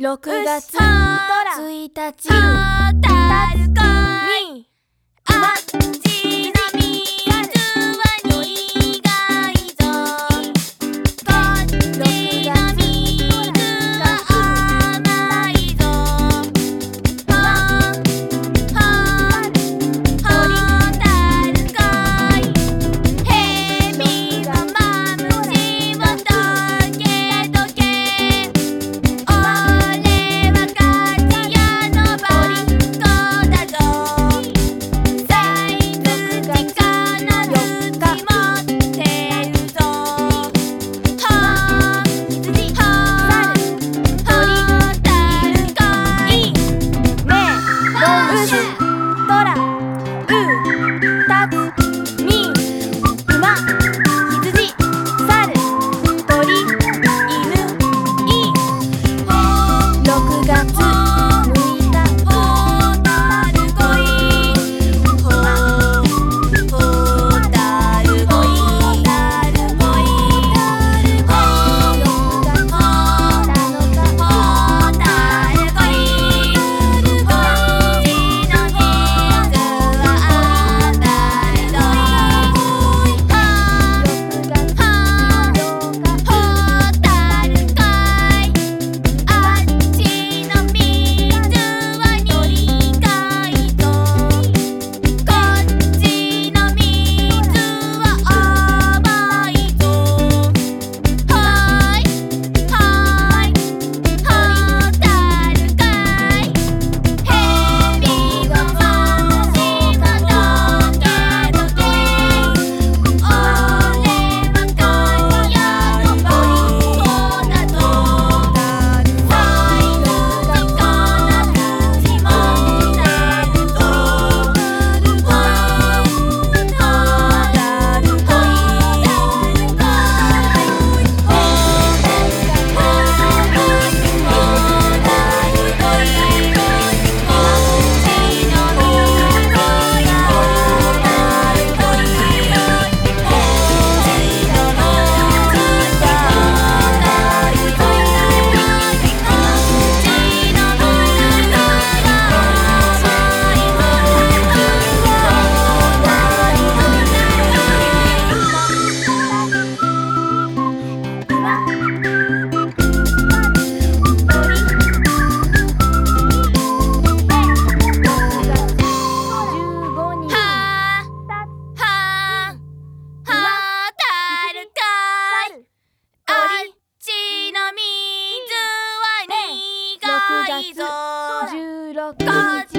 6月1日。たるかにあっち月16日